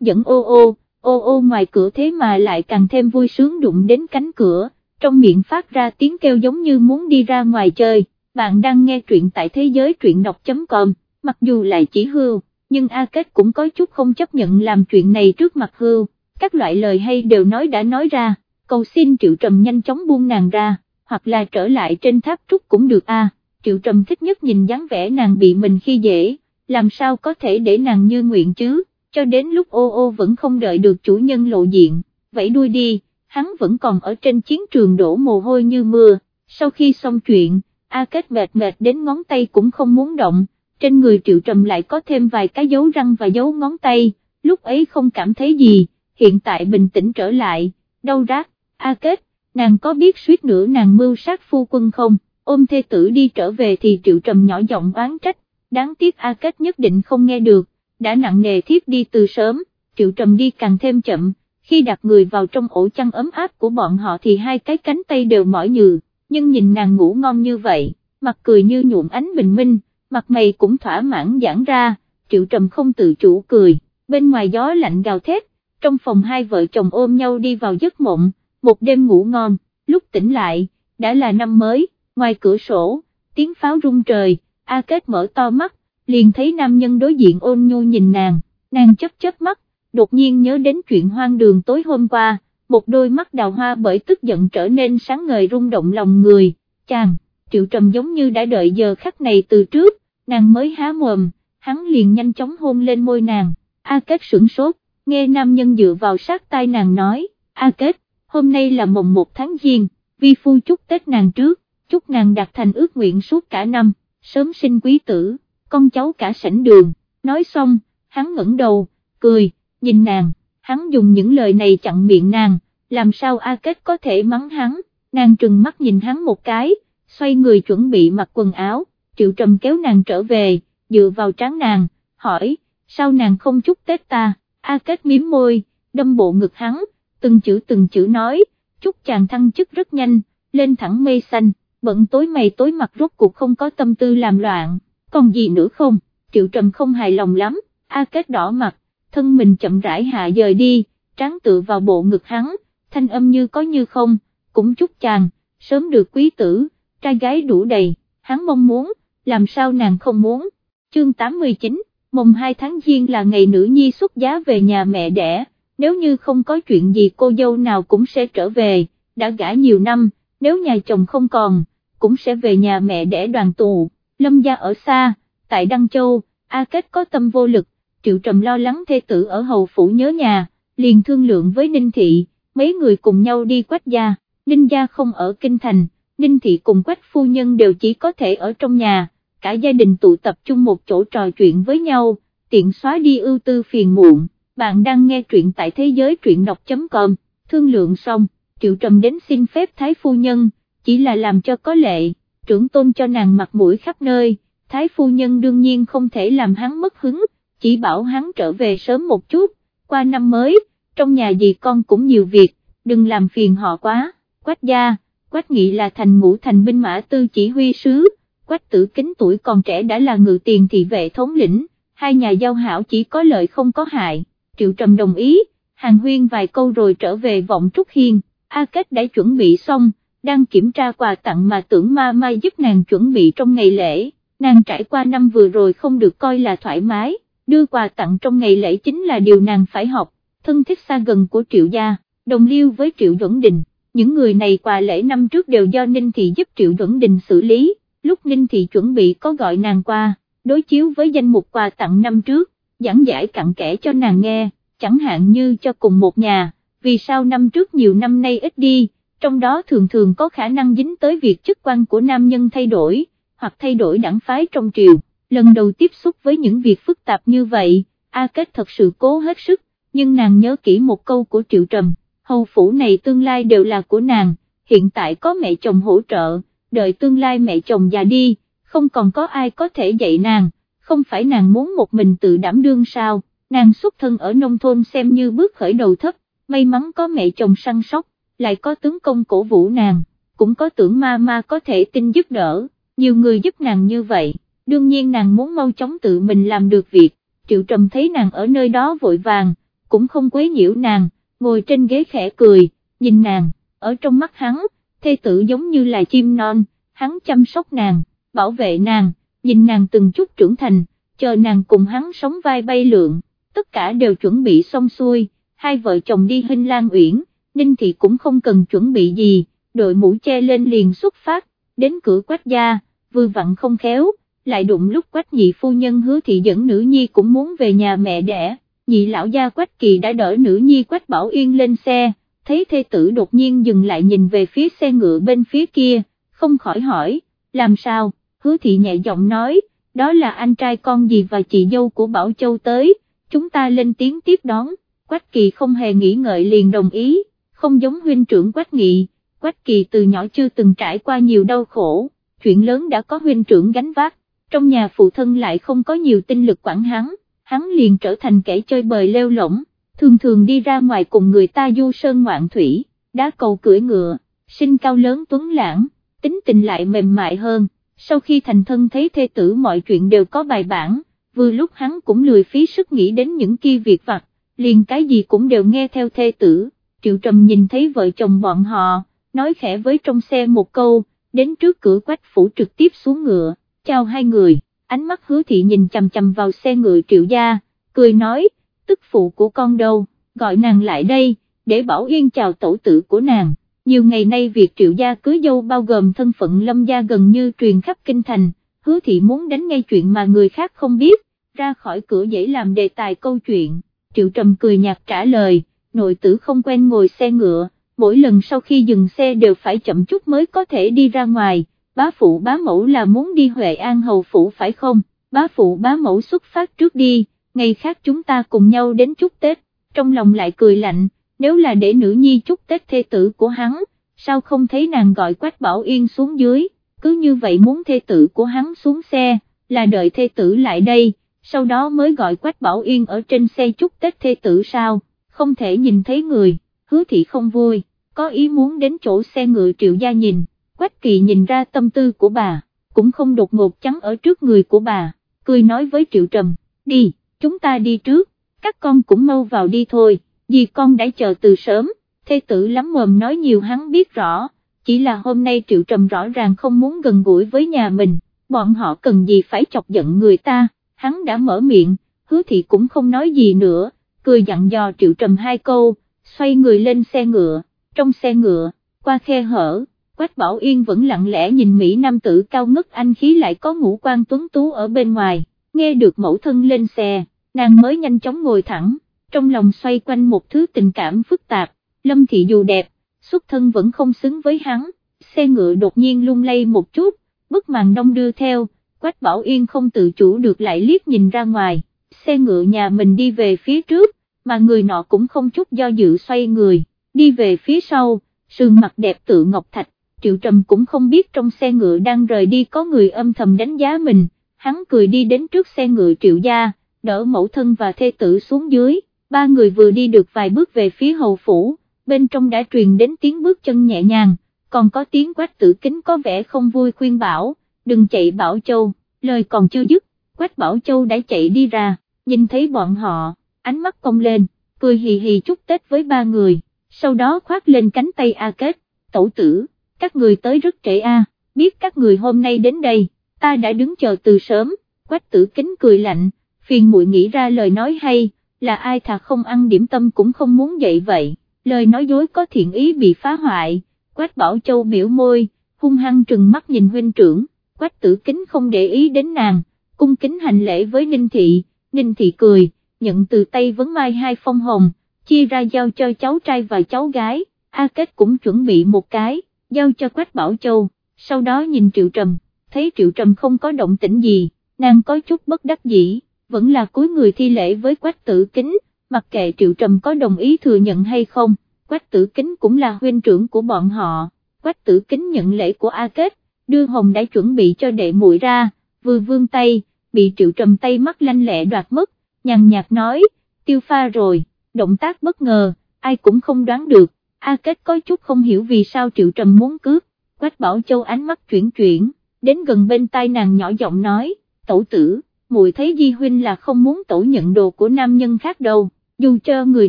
dẫn ô ô, ô ô ngoài cửa thế mà lại càng thêm vui sướng đụng đến cánh cửa, trong miệng phát ra tiếng kêu giống như muốn đi ra ngoài chơi, bạn đang nghe truyện tại thế giới truyện đọc.com, mặc dù lại chỉ hưu, nhưng A Kết cũng có chút không chấp nhận làm chuyện này trước mặt hưu, các loại lời hay đều nói đã nói ra, cầu xin Triệu Trầm nhanh chóng buông nàng ra, hoặc là trở lại trên tháp trúc cũng được a. Triệu Trầm thích nhất nhìn dáng vẻ nàng bị mình khi dễ, làm sao có thể để nàng như nguyện chứ, cho đến lúc ô ô vẫn không đợi được chủ nhân lộ diện, vẫy đuôi đi, hắn vẫn còn ở trên chiến trường đổ mồ hôi như mưa, sau khi xong chuyện, A Kết mệt mệt đến ngón tay cũng không muốn động, trên người Triệu Trầm lại có thêm vài cái dấu răng và dấu ngón tay, lúc ấy không cảm thấy gì, hiện tại bình tĩnh trở lại, đau rát, A Kết, nàng có biết suýt nữa nàng mưu sát phu quân không, ôm thê tử đi trở về thì Triệu Trầm nhỏ giọng oán trách, đáng tiếc A Kết nhất định không nghe được, đã nặng nề thiếp đi từ sớm, Triệu Trầm đi càng thêm chậm, khi đặt người vào trong ổ chăn ấm áp của bọn họ thì hai cái cánh tay đều mỏi nhừ, nhưng nhìn nàng ngủ ngon như vậy, mặt cười như nhuộm ánh bình minh, mặt mày cũng thỏa mãn giãn ra, Triệu Trầm không tự chủ cười, bên ngoài gió lạnh gào thét, trong phòng hai vợ chồng ôm nhau đi vào giấc mộng, một đêm ngủ ngon, lúc tỉnh lại, đã là năm mới, ngoài cửa sổ, tiếng pháo rung trời, A Kết mở to mắt, liền thấy nam nhân đối diện ôn nhu nhìn nàng, nàng chấp chấp mắt, đột nhiên nhớ đến chuyện hoang đường tối hôm qua, một đôi mắt đào hoa bởi tức giận trở nên sáng ngời rung động lòng người, chàng, triệu trầm giống như đã đợi giờ khắc này từ trước, nàng mới há mồm, hắn liền nhanh chóng hôn lên môi nàng, A Kết sửng sốt, nghe nam nhân dựa vào sát tai nàng nói, A Kết, hôm nay là mồng một tháng giêng, vi phu chúc Tết nàng trước, chúc nàng đạt thành ước nguyện suốt cả năm, sớm sinh quý tử, con cháu cả sảnh đường, nói xong, hắn ngẩng đầu, cười, nhìn nàng, hắn dùng những lời này chặn miệng nàng, làm sao A Kết có thể mắng hắn, nàng trừng mắt nhìn hắn một cái, xoay người chuẩn bị mặc quần áo, triệu trầm kéo nàng trở về, dựa vào trán nàng, hỏi, sao nàng không chúc Tết ta, A Kết miếm môi, đâm bộ ngực hắn, từng chữ từng chữ nói, chúc chàng thăng chức rất nhanh, lên thẳng mây xanh, bận tối mày tối mặt rốt cuộc không có tâm tư làm loạn, còn gì nữa không, triệu trầm không hài lòng lắm, A Kết đỏ mặt, thân mình chậm rãi hạ dời đi, tráng tự vào bộ ngực hắn, thanh âm như có như không, cũng chúc chàng, sớm được quý tử, trai gái đủ đầy, hắn mong muốn, làm sao nàng không muốn, chương 89 mùng 2 tháng Giêng là ngày nữ nhi xuất giá về nhà mẹ đẻ, nếu như không có chuyện gì cô dâu nào cũng sẽ trở về, đã gả nhiều năm, nếu nhà chồng không còn, cũng sẽ về nhà mẹ để đoàn tụ, lâm gia ở xa, tại Đăng Châu, A Kết có tâm vô lực, Triệu Trầm lo lắng thê tử ở hầu phủ nhớ nhà, liền thương lượng với Ninh Thị, mấy người cùng nhau đi quách gia, Ninh gia không ở Kinh Thành, Ninh Thị cùng quách phu nhân đều chỉ có thể ở trong nhà cả gia đình tụ tập chung một chỗ trò chuyện với nhau, tiện xóa đi ưu tư phiền muộn, bạn đang nghe truyện tại thế giới truyện đọc.com, thương lượng xong, triệu trầm đến xin phép Thái Phu Nhân, chỉ là làm cho có lệ, trưởng tôn cho nàng mặt mũi khắp nơi, Thái Phu Nhân đương nhiên không thể làm hắn mất hứng, chỉ bảo hắn trở về sớm một chút, qua năm mới, trong nhà gì con cũng nhiều việc, đừng làm phiền họ quá, quách gia, quách nghị là thành ngũ thành binh mã tư chỉ huy sứ, quách tử kính tuổi còn trẻ đã là ngự tiền thị vệ thống lĩnh, hai nhà giao hảo chỉ có lợi không có hại, triệu trầm đồng ý, hàng huyên vài câu rồi trở về vọng Trúc Hiên, A Kết đã chuẩn bị xong, đang kiểm tra quà tặng mà tưởng ma mai giúp nàng chuẩn bị trong ngày lễ, nàng trải qua năm vừa rồi không được coi là thoải mái, đưa quà tặng trong ngày lễ chính là điều nàng phải học, thân thích xa gần của triệu gia, đồng liêu với triệu Duẩn Đình, những người này quà lễ năm trước đều do Ninh Thị giúp triệu Duẩn Đình xử lý lúc Ninh Thị chuẩn bị có gọi nàng qua, đối chiếu với danh mục quà tặng năm trước, giảng giải cặn kẽ cho nàng nghe, chẳng hạn như cho cùng một nhà, vì sao năm trước nhiều năm nay ít đi, trong đó thường thường có khả năng dính tới việc chức quan của nam nhân thay đổi, hoặc thay đổi đảng phái trong triều, lần đầu tiếp xúc với những việc phức tạp như vậy, A Kết thật sự cố hết sức, nhưng nàng nhớ kỹ một câu của Triệu Trầm, hầu phủ này tương lai đều là của nàng, hiện tại có mẹ chồng hỗ trợ đợi tương lai mẹ chồng già đi, không còn có ai có thể dạy nàng, không phải nàng muốn một mình tự đảm đương sao, nàng xuất thân ở nông thôn xem như bước khởi đầu thấp, may mắn có mẹ chồng săn sóc, lại có tướng công cổ vũ nàng, cũng có tưởng ma ma có thể tin giúp đỡ, nhiều người giúp nàng như vậy, đương nhiên nàng muốn mau chóng tự mình làm được việc, Triệu Trầm thấy nàng ở nơi đó vội vàng, cũng không quấy nhiễu nàng, ngồi trên ghế khẽ cười, nhìn nàng, ở trong mắt hắn, thê tử giống như là chim non, hắn chăm sóc nàng, bảo vệ nàng, nhìn nàng từng chút trưởng thành, chờ nàng cùng hắn sống vai bay lượn, tất cả đều chuẩn bị xong xuôi, hai vợ chồng đi hình lan uyển, Ninh Thị cũng không cần chuẩn bị gì, đội mũ che lên liền xuất phát, đến cửa quách gia, vừa vặn không khéo, lại đụng lúc quách nhị phu nhân hứa thị dẫn nữ nhi cũng muốn về nhà mẹ đẻ, nhị lão gia quách kỳ đã đỡ nữ nhi quách bảo yên lên xe, thấy thê tử đột nhiên dừng lại nhìn về phía xe ngựa bên phía kia, không khỏi hỏi, làm sao, hứa thị nhẹ giọng nói, đó là anh trai con gì và chị dâu của Bảo Châu tới, chúng ta lên tiếng tiếp đón, Quách Kỳ không hề nghĩ ngợi liền đồng ý, không giống huynh trưởng Quách Nghị, Quách Kỳ từ nhỏ chưa từng trải qua nhiều đau khổ, chuyện lớn đã có huynh trưởng gánh vác, trong nhà phụ thân lại không có nhiều tinh lực quản hắn, hắn liền trở thành kẻ chơi bời leo lỏng, thường thường đi ra ngoài cùng người ta du sơn ngoạn thủy, đá cầu cưỡi ngựa, sinh cao lớn tuấn lãng, tính tình lại mềm mại hơn, sau khi thành thân thấy thê tử mọi chuyện đều có bài bản, vừa lúc hắn cũng lười phí sức nghĩ đến những kia việc vặt, liền cái gì cũng đều nghe theo thê tử, triệu trầm nhìn thấy vợ chồng bọn họ, nói khẽ với trong xe một câu, đến trước cửa quách phủ trực tiếp xuống ngựa, chào hai người, ánh mắt hứa thị nhìn chầm chầm vào xe ngựa triệu gia, cười nói, tức phụ của con đâu, gọi nàng lại đây, để bảo yên chào tổ tử của nàng. Nhiều ngày nay việc triệu gia cưới dâu bao gồm thân phận lâm gia gần như truyền khắp kinh thành, hứa thị muốn đánh ngay chuyện mà người khác không biết, ra khỏi cửa dễ làm đề tài câu chuyện, triệu trầm cười nhạt trả lời, nội tử không quen ngồi xe ngựa, mỗi lần sau khi dừng xe đều phải chậm chút mới có thể đi ra ngoài, bá phụ bá mẫu là muốn đi Huệ An Hầu Phủ phải không, bá phụ bá mẫu xuất phát trước đi, ngày khác chúng ta cùng nhau đến chúc Tết, trong lòng lại cười lạnh, nếu là để nữ nhi chúc Tết thê tử của hắn, sao không thấy nàng gọi Quách Bảo Yên xuống dưới, cứ như vậy muốn thê tử của hắn xuống xe, là đợi thê tử lại đây, sau đó mới gọi Quách Bảo Yên ở trên xe chúc Tết thê tử sao, không thể nhìn thấy người, hứa thị không vui, có ý muốn đến chỗ xe ngựa triệu gia nhìn, Quách Kỳ nhìn ra tâm tư của bà, cũng không đột ngột chắn ở trước người của bà, cười nói với triệu trầm, đi chúng ta đi trước, các con cũng mau vào đi thôi, vì con đã chờ từ sớm, thê tử lắm mồm nói nhiều hắn biết rõ, chỉ là hôm nay Triệu Trầm rõ ràng không muốn gần gũi với nhà mình, bọn họ cần gì phải chọc giận người ta, hắn đã mở miệng, hứa thị cũng không nói gì nữa, cười dặn dò Triệu Trầm hai câu, xoay người lên xe ngựa, trong xe ngựa, qua khe hở. Quách Bảo Yên vẫn lặng lẽ nhìn Mỹ Nam tử cao ngất anh khí lại có ngũ quan tuấn tú ở bên ngoài, nghe được mẫu thân lên xe, nàng mới nhanh chóng ngồi thẳng, trong lòng xoay quanh một thứ tình cảm phức tạp, lâm thị dù đẹp, xuất thân vẫn không xứng với hắn, xe ngựa đột nhiên lung lay một chút, bức màn đông đưa theo, Quách Bảo Yên không tự chủ được lại liếc nhìn ra ngoài, xe ngựa nhà mình đi về phía trước, mà người nọ cũng không chút do dự xoay người, đi về phía sau, sườn mặt đẹp tự ngọc thạch, Triệu Trầm cũng không biết trong xe ngựa đang rời đi có người âm thầm đánh giá mình, hắn cười đi đến trước xe ngựa Triệu gia, đỡ mẫu thân và thê tử xuống dưới, ba người vừa đi được vài bước về phía hầu phủ, bên trong đã truyền đến tiếng bước chân nhẹ nhàng, còn có tiếng quách tử kính có vẻ không vui khuyên bảo, đừng chạy Bảo Châu, lời còn chưa dứt, quách Bảo Châu đã chạy đi ra, nhìn thấy bọn họ, ánh mắt cong lên, cười hì hì chúc Tết với ba người, sau đó khoát lên cánh tay A Kết, tẩu tử, các người tới rất trễ A, biết các người hôm nay đến đây, ta đã đứng chờ từ sớm, quách tử kính cười lạnh, phiền muội nghĩ ra lời nói hay, là ai thà không ăn điểm tâm cũng không muốn dậy vậy, lời nói dối có thiện ý bị phá hoại, Quách Bảo Châu biểu môi, hung hăng trừng mắt nhìn huynh trưởng, Quách tử kính không để ý đến nàng, cung kính hành lễ với Ninh Thị, Ninh Thị cười, nhận từ tay vấn mai hai phong hồng, chia ra giao cho cháu trai và cháu gái, A Kết cũng chuẩn bị một cái, giao cho Quách Bảo Châu, sau đó nhìn Triệu Trầm, thấy Triệu Trầm không có động tĩnh gì, nàng có chút bất đắc dĩ vẫn là cuối người thi lễ với quách tử kính, mặc kệ triệu trầm có đồng ý thừa nhận hay không, quách tử kính cũng là huynh trưởng của bọn họ, quách tử kính nhận lễ của A Kết, đưa hồng đã chuẩn bị cho đệ muội ra, vừa vương tay, bị triệu trầm tay mắt lanh lẹ đoạt mất, nhàn nhạt nói, tiêu pha rồi, động tác bất ngờ, ai cũng không đoán được, A Kết có chút không hiểu vì sao triệu trầm muốn cướp, quách bảo châu ánh mắt chuyển chuyển, đến gần bên tai nàng nhỏ giọng nói, tẩu tử, muội thấy Di Huynh là không muốn tổ nhận đồ của nam nhân khác đâu, dù cho người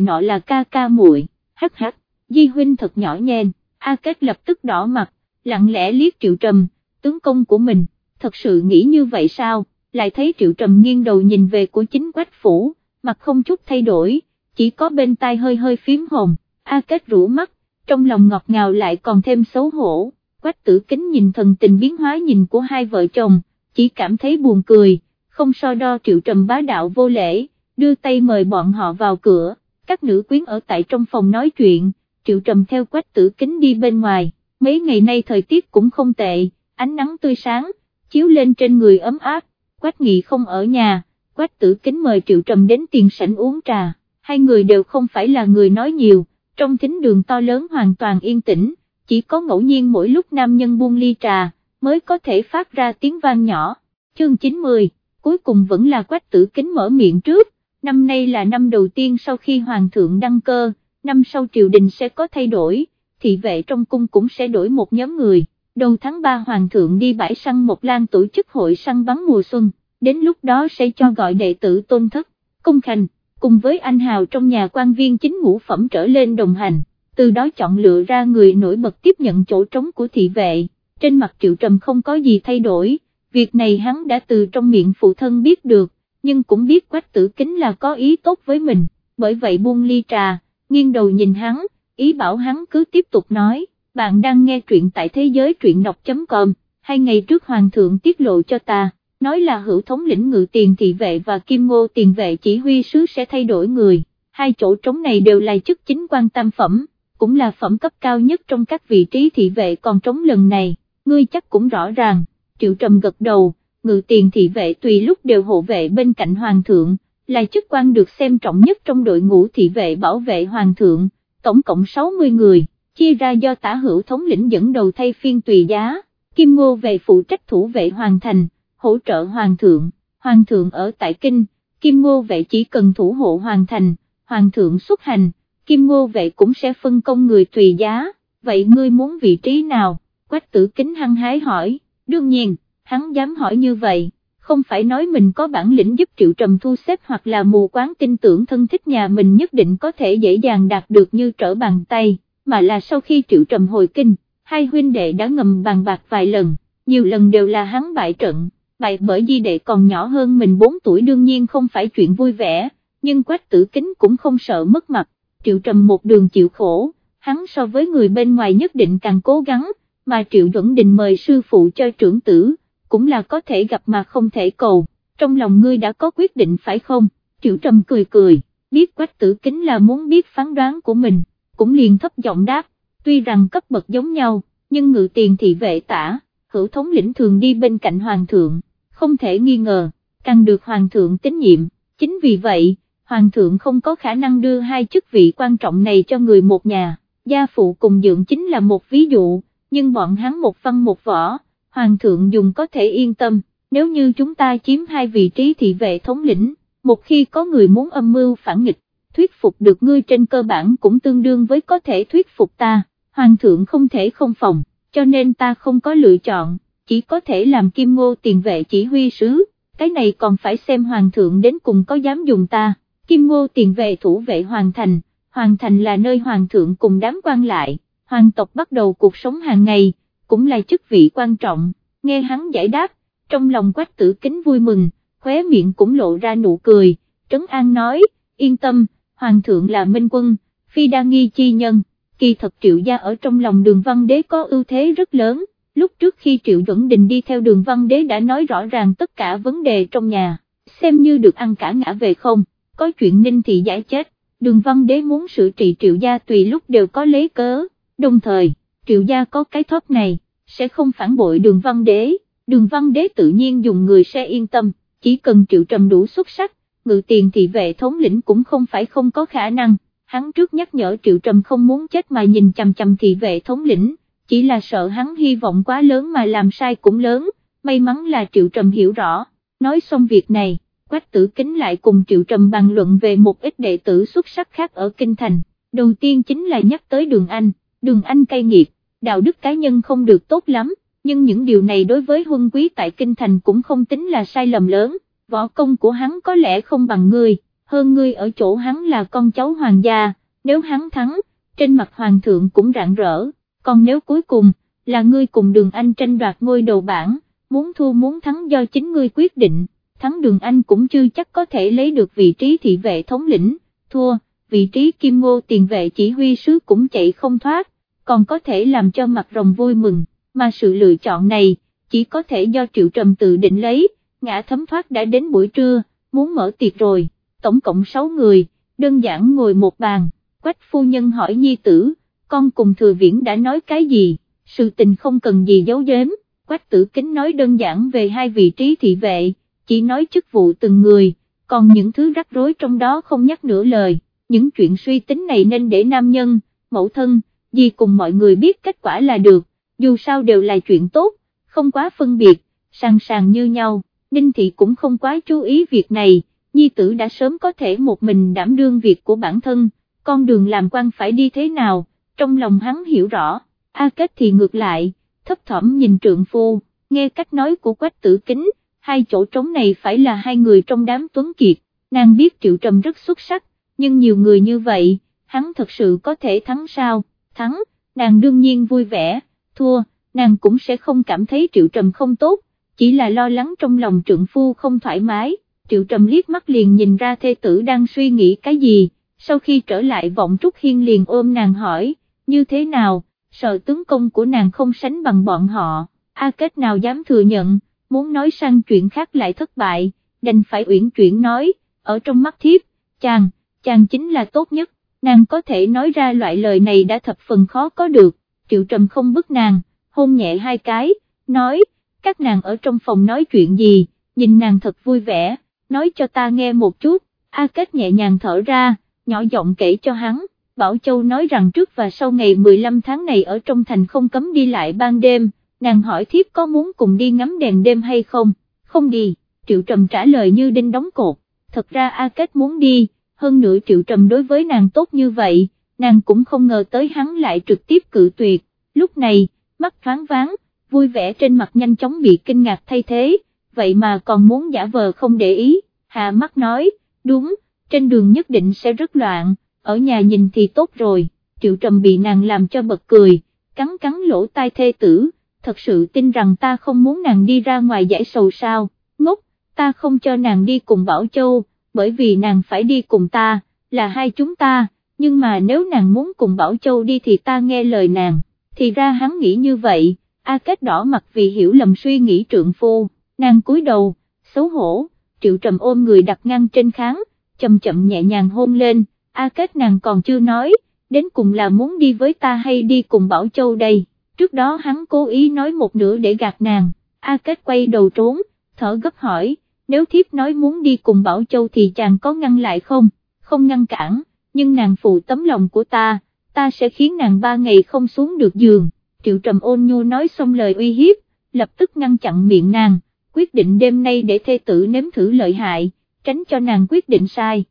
nọ là ca ca muội, hắc hắc, Di Huynh thật nhỏ nhen, A Kết lập tức đỏ mặt, lặng lẽ liếc Triệu Trầm, tướng công của mình, thật sự nghĩ như vậy sao, lại thấy Triệu Trầm nghiêng đầu nhìn về của chính quách phủ, mặt không chút thay đổi, chỉ có bên tai hơi hơi phím hồng, A Kết rũ mắt, trong lòng ngọt ngào lại còn thêm xấu hổ, quách tử kính nhìn thần tình biến hóa nhìn của hai vợ chồng, chỉ cảm thấy buồn cười, không so đo Triệu Trầm bá đạo vô lễ, đưa tay mời bọn họ vào cửa, các nữ quyến ở tại trong phòng nói chuyện, Triệu Trầm theo quách tử kính đi bên ngoài, mấy ngày nay thời tiết cũng không tệ, ánh nắng tươi sáng, chiếu lên trên người ấm áp, quách nghị không ở nhà, quách tử kính mời Triệu Trầm đến tiền sảnh uống trà, hai người đều không phải là người nói nhiều, trong thính đường to lớn hoàn toàn yên tĩnh, chỉ có ngẫu nhiên mỗi lúc nam nhân buông ly trà, mới có thể phát ra tiếng vang nhỏ, chương 90, cuối cùng vẫn là quách tử kính mở miệng trước, năm nay là năm đầu tiên sau khi hoàng thượng đăng cơ, năm sau triều đình sẽ có thay đổi, thị vệ trong cung cũng sẽ đổi một nhóm người, đầu tháng 3 hoàng thượng đi bãi săn một lan tổ chức hội săn bắn mùa xuân, đến lúc đó sẽ cho gọi đệ tử tôn thất, công khanh, cùng với anh hào trong nhà quan viên chính ngũ phẩm trở lên đồng hành, từ đó chọn lựa ra người nổi bật tiếp nhận chỗ trống của thị vệ, trên mặt triệu trầm không có gì thay đổi, việc này hắn đã từ trong miệng phụ thân biết được, nhưng cũng biết quách tử kính là có ý tốt với mình, bởi vậy buông ly trà, nghiêng đầu nhìn hắn, ý bảo hắn cứ tiếp tục nói, bạn đang nghe truyện tại thế giới truyện đọc.com, hai ngày trước hoàng thượng tiết lộ cho ta, nói là hữu thống lĩnh ngự tiền thị vệ và kim ngô tiền vệ chỉ huy sứ sẽ thay đổi người, hai chỗ trống này đều là chức chính quan tam phẩm, cũng là phẩm cấp cao nhất trong các vị trí thị vệ còn trống lần này, ngươi chắc cũng rõ ràng, triệu trầm gật đầu, ngự tiền thị vệ tùy lúc đều hộ vệ bên cạnh hoàng thượng, là chức quan được xem trọng nhất trong đội ngũ thị vệ bảo vệ hoàng thượng, tổng cộng 60 người, chia ra do tả hữu thống lĩnh dẫn đầu thay phiên tùy giá, Kim Ngô về phụ trách thủ vệ hoàng thành, hỗ trợ hoàng thượng, hoàng thượng ở tại kinh, Kim Ngô vệ chỉ cần thủ hộ hoàng thành, hoàng thượng xuất hành, Kim Ngô vệ cũng sẽ phân công người tùy giá, vậy ngươi muốn vị trí nào, quách tử kính hăng hái hỏi, đương nhiên, hắn dám hỏi như vậy không phải nói mình có bản lĩnh giúp Triệu Trầm thu xếp hoặc là mù quáng tin tưởng thân thích nhà mình nhất định có thể dễ dàng đạt được như trở bàn tay, mà là sau khi Triệu Trầm hồi kinh, hai huynh đệ đã ngầm bàn bạc vài lần, nhiều lần đều là hắn bại trận, bại bởi di đệ còn nhỏ hơn mình 4 tuổi đương nhiên không phải chuyện vui vẻ, nhưng quách tử kính cũng không sợ mất mặt, Triệu Trầm một đường chịu khổ, hắn so với người bên ngoài nhất định càng cố gắng, mà Triệu Duẩn Đình mời sư phụ cho trưởng tử cũng là có thể gặp mà không thể cầu, trong lòng ngươi đã có quyết định phải không, triệu trầm cười cười, biết quách tử kính là muốn biết phán đoán của mình, cũng liền thấp giọng đáp, tuy rằng cấp bậc giống nhau, nhưng ngự tiền thị vệ tả, hữu thống lĩnh thường đi bên cạnh hoàng thượng, không thể nghi ngờ, càng được hoàng thượng tín nhiệm, chính vì vậy, hoàng thượng không có khả năng đưa hai chức vị quan trọng này cho người một nhà, gia phụ cùng dưỡng chính là một ví dụ, nhưng bọn hắn một văn một võ hoàng thượng dùng có thể yên tâm, nếu như chúng ta chiếm hai vị trí thị vệ thống lĩnh, một khi có người muốn âm mưu phản nghịch, thuyết phục được ngươi trên cơ bản cũng tương đương với có thể thuyết phục ta, hoàng thượng không thể không phòng, cho nên ta không có lựa chọn, chỉ có thể làm kim ngô tiền vệ chỉ huy sứ, cái này còn phải xem hoàng thượng đến cùng có dám dùng ta, kim ngô tiền vệ thủ vệ hoàng thành, hoàng thành là nơi hoàng thượng cùng đám quan lại, hoàng tộc bắt đầu cuộc sống hàng ngày cũng là chức vị quan trọng, nghe hắn giải đáp, trong lòng quách tử kính vui mừng, khóe miệng cũng lộ ra nụ cười, Trấn An nói, yên tâm, Hoàng thượng là minh quân, phi đa nghi chi nhân, kỳ thật triệu gia ở trong lòng đường văn đế có ưu thế rất lớn, lúc trước khi triệu dẫn đình đi theo đường văn đế đã nói rõ ràng tất cả vấn đề trong nhà, xem như được ăn cả ngã về không, có chuyện ninh thị giải chết, đường văn đế muốn xử trị triệu gia tùy lúc đều có lấy cớ, đồng thời, triệu gia có cái thóp này, sẽ không phản bội đường văn đế, đường văn đế tự nhiên dùng người sẽ yên tâm, chỉ cần triệu trầm đủ xuất sắc, ngự tiền thị vệ thống lĩnh cũng không phải không có khả năng, hắn trước nhắc nhở triệu trầm không muốn chết mà nhìn chằm chằm thị vệ thống lĩnh, chỉ là sợ hắn hy vọng quá lớn mà làm sai cũng lớn, may mắn là triệu trầm hiểu rõ, nói xong việc này. Quách tử kính lại cùng Triệu Trầm bàn luận về một ít đệ tử xuất sắc khác ở Kinh Thành, đầu tiên chính là nhắc tới Đường Anh, Đường Anh cay nghiệt, đạo đức cá nhân không được tốt lắm, nhưng những điều này đối với huân quý tại Kinh Thành cũng không tính là sai lầm lớn, võ công của hắn có lẽ không bằng ngươi, hơn ngươi ở chỗ hắn là con cháu hoàng gia, nếu hắn thắng, trên mặt hoàng thượng cũng rạng rỡ, còn nếu cuối cùng, là ngươi cùng đường anh tranh đoạt ngôi đầu bảng, muốn thua muốn thắng do chính ngươi quyết định, thắng đường anh cũng chưa chắc có thể lấy được vị trí thị vệ thống lĩnh, thua, vị trí kim ngô tiền vệ chỉ huy sứ cũng chạy không thoát, còn có thể làm cho mặt rồng vui mừng, mà sự lựa chọn này, chỉ có thể do triệu trầm tự định lấy, ngã thấm thoát đã đến buổi trưa, muốn mở tiệc rồi, tổng cộng 6 người, đơn giản ngồi một bàn, quách phu nhân hỏi nhi tử, con cùng thừa viễn đã nói cái gì, sự tình không cần gì giấu giếm, quách tử kính nói đơn giản về hai vị trí thị vệ, chỉ nói chức vụ từng người, còn những thứ rắc rối trong đó không nhắc nửa lời, những chuyện suy tính này nên để nam nhân, mẫu thân, gì cùng mọi người biết kết quả là được, dù sao đều là chuyện tốt, không quá phân biệt, sàng sàng như nhau, Ninh Thị cũng không quá chú ý việc này, Nhi tử đã sớm có thể một mình đảm đương việc của bản thân, con đường làm quan phải đi thế nào, trong lòng hắn hiểu rõ, A Kết thì ngược lại, thấp thỏm nhìn trượng phu, nghe cách nói của quách tử kính, hai chỗ trống này phải là hai người trong đám tuấn kiệt, nàng biết triệu trầm rất xuất sắc, nhưng nhiều người như vậy, hắn thật sự có thể thắng sao, thắng, nàng đương nhiên vui vẻ, thua, nàng cũng sẽ không cảm thấy triệu trầm không tốt, chỉ là lo lắng trong lòng trượng phu không thoải mái, triệu trầm liếc mắt liền nhìn ra thê tử đang suy nghĩ cái gì, sau khi trở lại vọng Trúc Hiên liền ôm nàng hỏi, như thế nào, sợ tướng công của nàng không sánh bằng bọn họ, A Kết nào dám thừa nhận, muốn nói sang chuyện khác lại thất bại, đành phải uyển chuyển nói, ở trong mắt thiếp, chàng, chàng chính là tốt nhất, nàng có thể nói ra loại lời này đã thập phần khó có được, triệu trầm không bức nàng, hôn nhẹ hai cái, nói, các nàng ở trong phòng nói chuyện gì, nhìn nàng thật vui vẻ, nói cho ta nghe một chút, A Kết nhẹ nhàng thở ra, nhỏ giọng kể cho hắn, Bảo Châu nói rằng trước và sau ngày 15 tháng này ở trong thành không cấm đi lại ban đêm, nàng hỏi thiếp có muốn cùng đi ngắm đèn đêm hay không, không đi, Triệu Trầm trả lời như đinh đóng cột, thật ra A Kết muốn đi, hơn nữa Triệu Trầm đối với nàng tốt như vậy, nàng cũng không ngờ tới hắn lại trực tiếp cự tuyệt, lúc này, mắt thoáng váng, vui vẻ trên mặt nhanh chóng bị kinh ngạc thay thế, vậy mà còn muốn giả vờ không để ý, hạ mắt nói, đúng, trên đường nhất định sẽ rất loạn, ở nhà nhìn thì tốt rồi, triệu trầm bị nàng làm cho bật cười, cắn cắn lỗ tai thê tử, thật sự tin rằng ta không muốn nàng đi ra ngoài giải sầu sao, ngốc, ta không cho nàng đi cùng Bảo Châu, bởi vì nàng phải đi cùng ta, là hai chúng ta, nhưng mà nếu nàng muốn cùng Bảo Châu đi thì ta nghe lời nàng, thì ra hắn nghĩ như vậy, A Kết đỏ mặt vì hiểu lầm suy nghĩ trượng phu, nàng cúi đầu, xấu hổ, triệu trầm ôm người đặt ngang trên kháng, chậm chậm nhẹ nhàng hôn lên, A Kết nàng còn chưa nói, đến cùng là muốn đi với ta hay đi cùng Bảo Châu đây, trước đó hắn cố ý nói một nửa để gạt nàng, A Kết quay đầu trốn, thở gấp hỏi, nếu thiếp nói muốn đi cùng Bảo Châu thì chàng có ngăn lại không, không ngăn cản, nhưng nàng phụ tấm lòng của ta, ta sẽ khiến nàng ba ngày không xuống được giường, triệu trầm ôn nhu nói xong lời uy hiếp, lập tức ngăn chặn miệng nàng, quyết định đêm nay để thê tử nếm thử lợi hại, tránh cho nàng quyết định sai.